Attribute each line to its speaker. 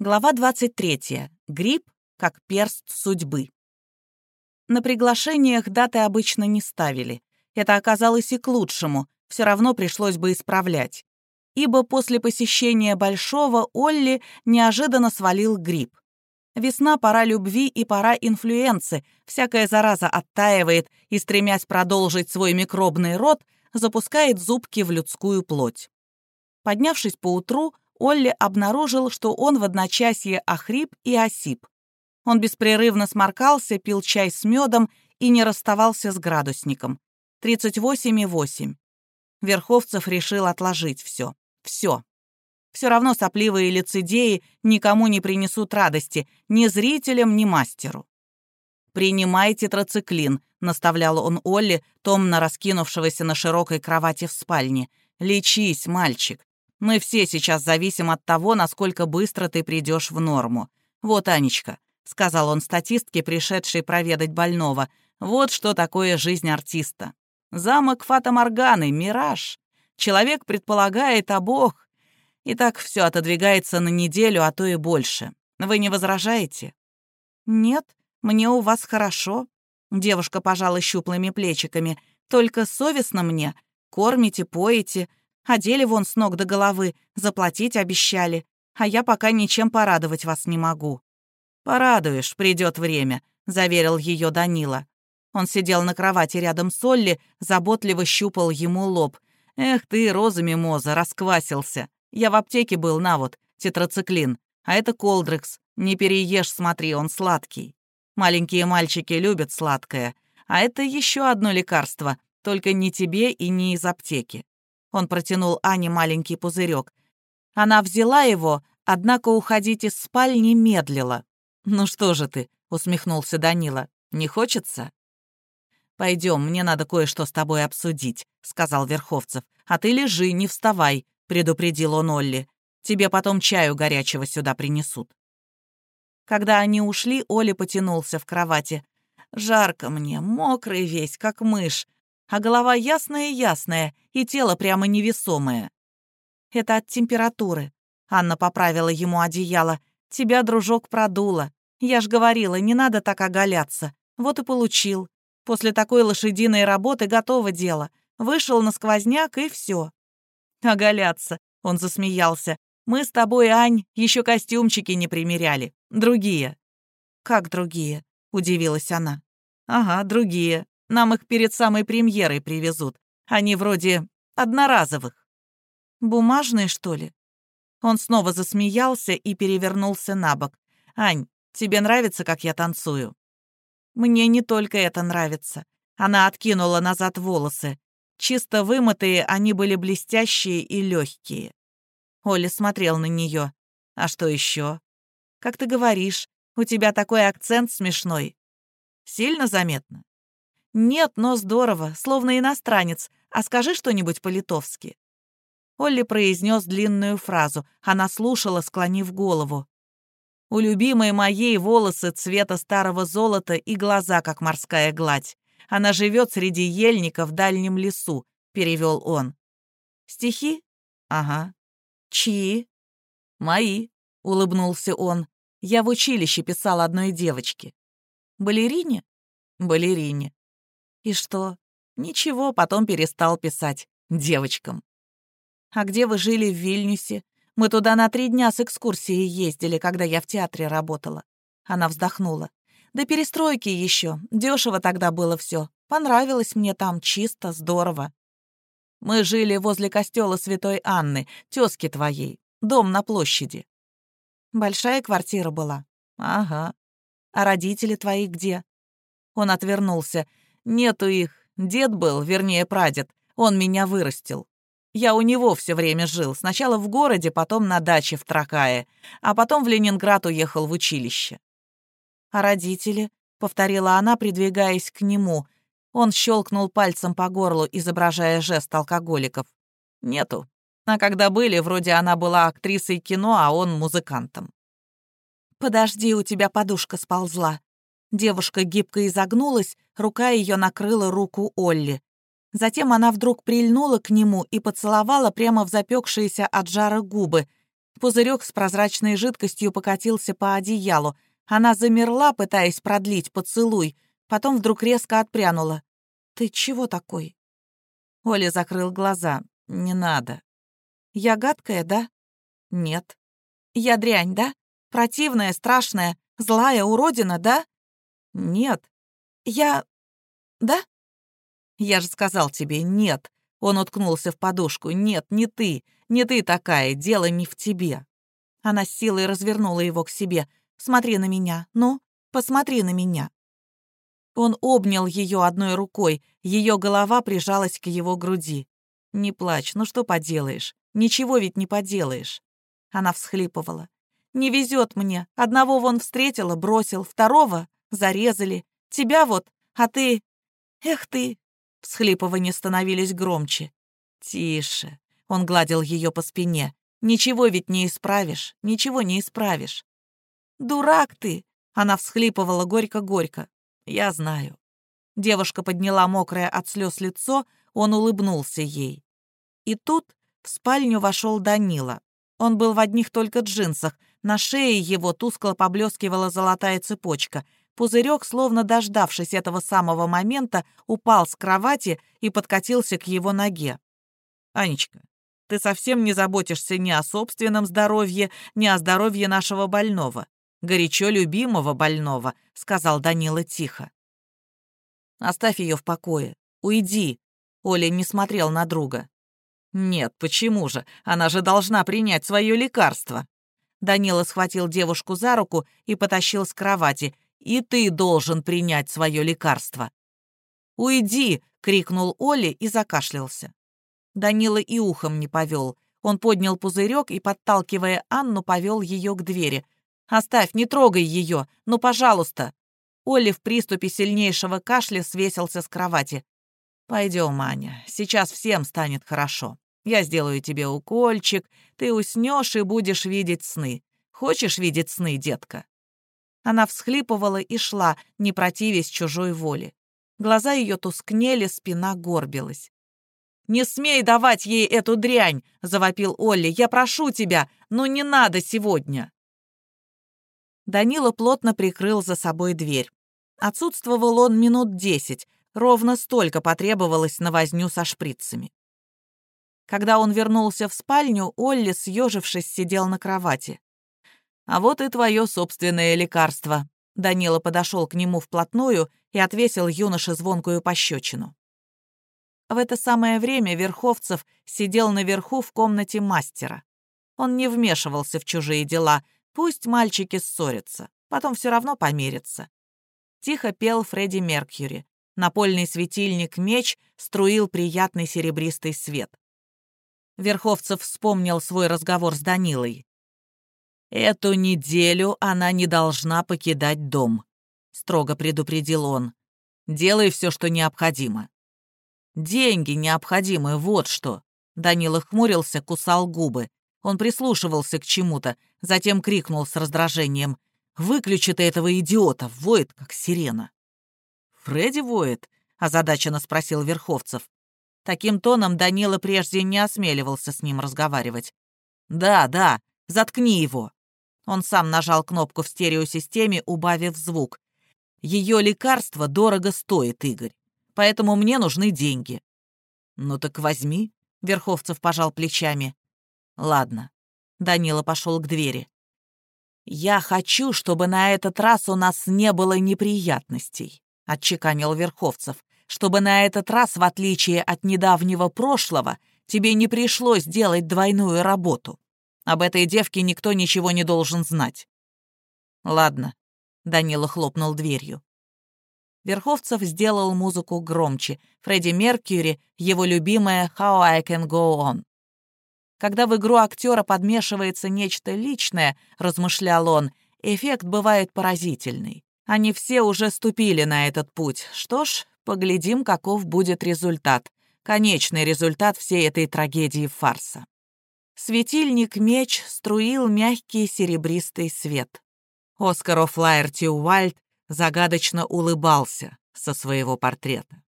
Speaker 1: Глава 23. Гриб как перст судьбы. На приглашениях даты обычно не ставили. Это оказалось и к лучшему, все равно пришлось бы исправлять. Ибо после посещения Большого Олли неожиданно свалил гриб. Весна — пора любви и пора инфлюенции. Всякая зараза оттаивает и, стремясь продолжить свой микробный род, запускает зубки в людскую плоть. Поднявшись поутру, Олли обнаружил, что он в одночасье охрип и осип. Он беспрерывно сморкался, пил чай с медом и не расставался с градусником. 38,8. Верховцев решил отложить все. Все. Все равно сопливые лицедеи никому не принесут радости, ни зрителям, ни мастеру. «Принимайте троциклин», — наставлял он Олли, томно раскинувшегося на широкой кровати в спальне. «Лечись, мальчик. Мы все сейчас зависим от того, насколько быстро ты придешь в норму. Вот, Анечка, — сказал он статистке, пришедшей проведать больного, — вот что такое жизнь артиста. Замок Фата-Морганы, мираж. Человек предполагает, а Бог... И так все отодвигается на неделю, а то и больше. Вы не возражаете? Нет, мне у вас хорошо. Девушка пожала щуплыми плечиками. Только совестно мне. Кормите, поете, Одели вон с ног до головы, заплатить обещали, а я пока ничем порадовать вас не могу». «Порадуешь, придет время», — заверил ее Данила. Он сидел на кровати рядом с Олли, заботливо щупал ему лоб. «Эх ты, роза мимоза, расквасился. Я в аптеке был, на вот, тетрациклин. А это колдрекс. Не переешь, смотри, он сладкий. Маленькие мальчики любят сладкое. А это еще одно лекарство, только не тебе и не из аптеки. Он протянул Ане маленький пузырек. Она взяла его, однако уходить из спальни медлила. «Ну что же ты?» — усмехнулся Данила. «Не хочется?» «Пойдем, мне надо кое-что с тобой обсудить», — сказал Верховцев. «А ты лежи, не вставай», — предупредил он Олли. «Тебе потом чаю горячего сюда принесут». Когда они ушли, Оля потянулся в кровати. «Жарко мне, мокрый весь, как мышь а голова ясная-ясная и тело прямо невесомое. Это от температуры. Анна поправила ему одеяло. Тебя, дружок, продуло. Я ж говорила, не надо так оголяться. Вот и получил. После такой лошадиной работы готово дело. Вышел на сквозняк и все. Оголяться, он засмеялся. Мы с тобой, Ань, еще костюмчики не примеряли. Другие. Как другие? Удивилась она. Ага, другие. Нам их перед самой премьерой привезут. Они вроде одноразовых. Бумажные, что ли? Он снова засмеялся и перевернулся на бок. «Ань, тебе нравится, как я танцую?» «Мне не только это нравится». Она откинула назад волосы. Чисто вымытые, они были блестящие и легкие. Оля смотрел на нее. «А что еще?» «Как ты говоришь, у тебя такой акцент смешной». «Сильно заметно?» «Нет, но здорово, словно иностранец. А скажи что-нибудь по-литовски». Олли произнес длинную фразу. Она слушала, склонив голову. «У любимой моей волосы цвета старого золота и глаза, как морская гладь. Она живет среди ельников в дальнем лесу», — перевел он. «Стихи? Ага. Чьи?» «Мои», — улыбнулся он. «Я в училище писал одной девочке». «Балерине?» «Балерине. И что? Ничего, потом перестал писать. Девочкам. А где вы жили в Вильнюсе? Мы туда на три дня с экскурсией ездили, когда я в театре работала. Она вздохнула. До перестройки еще. Дешево тогда было все. Понравилось мне там, чисто, здорово. Мы жили возле костела Святой Анны, тезки твоей. Дом на площади. Большая квартира была? Ага. А родители твои где? Он отвернулся. Нету их. Дед был, вернее, прадед. Он меня вырастил. Я у него все время жил. Сначала в городе, потом на даче в Тракае, а потом в Ленинград уехал в училище. «А родители?» — повторила она, придвигаясь к нему. Он щелкнул пальцем по горлу, изображая жест алкоголиков. «Нету. А когда были, вроде она была актрисой кино, а он музыкантом». «Подожди, у тебя подушка сползла», Девушка гибко изогнулась, рука ее накрыла руку Олли. Затем она вдруг прильнула к нему и поцеловала прямо в запекшиеся от жара губы. Пузырек с прозрачной жидкостью покатился по одеялу. Она замерла, пытаясь продлить поцелуй, потом вдруг резко отпрянула. «Ты чего такой?» Оля закрыл глаза. «Не надо». «Я гадкая, да?» «Нет». «Я дрянь, да? Противная, страшная, злая уродина, да?» «Нет». «Я... да?» «Я же сказал тебе, нет». Он уткнулся в подушку. «Нет, не ты. Не ты такая. Дело не в тебе». Она с силой развернула его к себе. «Смотри на меня. Ну, посмотри на меня». Он обнял ее одной рукой, ее голова прижалась к его груди. «Не плачь, ну что поделаешь? Ничего ведь не поделаешь». Она всхлипывала. «Не везет мне. Одного вон встретила, бросил, второго зарезали. Тебя вот, а ты... Эх ты!» Всхлипывания становились громче. «Тише!» — он гладил ее по спине. «Ничего ведь не исправишь, ничего не исправишь». «Дурак ты!» — она всхлипывала горько-горько. «Я знаю». Девушка подняла мокрое от слез лицо, он улыбнулся ей. И тут в спальню вошел Данила. Он был в одних только джинсах, на шее его тускло поблескивала золотая цепочка. Пузырек, словно дождавшись этого самого момента, упал с кровати и подкатился к его ноге. «Анечка, ты совсем не заботишься ни о собственном здоровье, ни о здоровье нашего больного горячо любимого больного», — сказал Данила тихо. «Оставь ее в покое. Уйди». Оля не смотрел на друга. «Нет, почему же? Она же должна принять свое лекарство». Данила схватил девушку за руку и потащил с кровати. «И ты должен принять свое лекарство». «Уйди!» — крикнул Оле и закашлялся. Данила и ухом не повел. Он поднял пузырек и, подталкивая Анну, повел ее к двери — Оставь, не трогай ее, ну, пожалуйста!» Олли в приступе сильнейшего кашля свесился с кровати. «Пойдем, Маня, сейчас всем станет хорошо. Я сделаю тебе укольчик, ты уснешь и будешь видеть сны. Хочешь видеть сны, детка?» Она всхлипывала и шла, не противясь чужой воле. Глаза ее тускнели, спина горбилась. «Не смей давать ей эту дрянь!» — завопил Олли. «Я прошу тебя, но не надо сегодня!» Данила плотно прикрыл за собой дверь. Отсутствовал он минут десять, ровно столько потребовалось на возню со шприцами. Когда он вернулся в спальню, Олли, съежившись, сидел на кровати. «А вот и твое собственное лекарство». Данила подошел к нему вплотную и отвесил юноше звонкую пощечину. В это самое время Верховцев сидел наверху в комнате мастера. Он не вмешивался в чужие дела — Пусть мальчики ссорятся, потом все равно помирятся. Тихо пел Фредди Меркьюри. Напольный светильник меч струил приятный серебристый свет. Верховцев вспомнил свой разговор с Данилой. «Эту неделю она не должна покидать дом», — строго предупредил он. «Делай все, что необходимо». «Деньги необходимы, вот что». Данила хмурился, кусал губы. Он прислушивался к чему-то, затем крикнул с раздражением. «Выключи ты этого идиота! Воет, как сирена!» «Фредди воет?» — озадаченно спросил Верховцев. Таким тоном Данила прежде не осмеливался с ним разговаривать. «Да, да, заткни его!» Он сам нажал кнопку в стереосистеме, убавив звук. «Ее лекарство дорого стоит, Игорь, поэтому мне нужны деньги». «Ну так возьми», — Верховцев пожал плечами. Ладно. Данила пошел к двери. «Я хочу, чтобы на этот раз у нас не было неприятностей», — отчеканил Верховцев, «чтобы на этот раз, в отличие от недавнего прошлого, тебе не пришлось делать двойную работу. Об этой девке никто ничего не должен знать». «Ладно», — Данила хлопнул дверью. Верховцев сделал музыку громче. Фредди Меркьюри, его любимая «How I Can Go On». Когда в игру актера подмешивается нечто личное, размышлял он, эффект бывает поразительный. Они все уже ступили на этот путь. Что ж, поглядим, каков будет результат. Конечный результат всей этой трагедии фарса. Светильник-меч струил мягкий серебристый свет. Оскар Офлайер Тиуальд загадочно улыбался со своего портрета.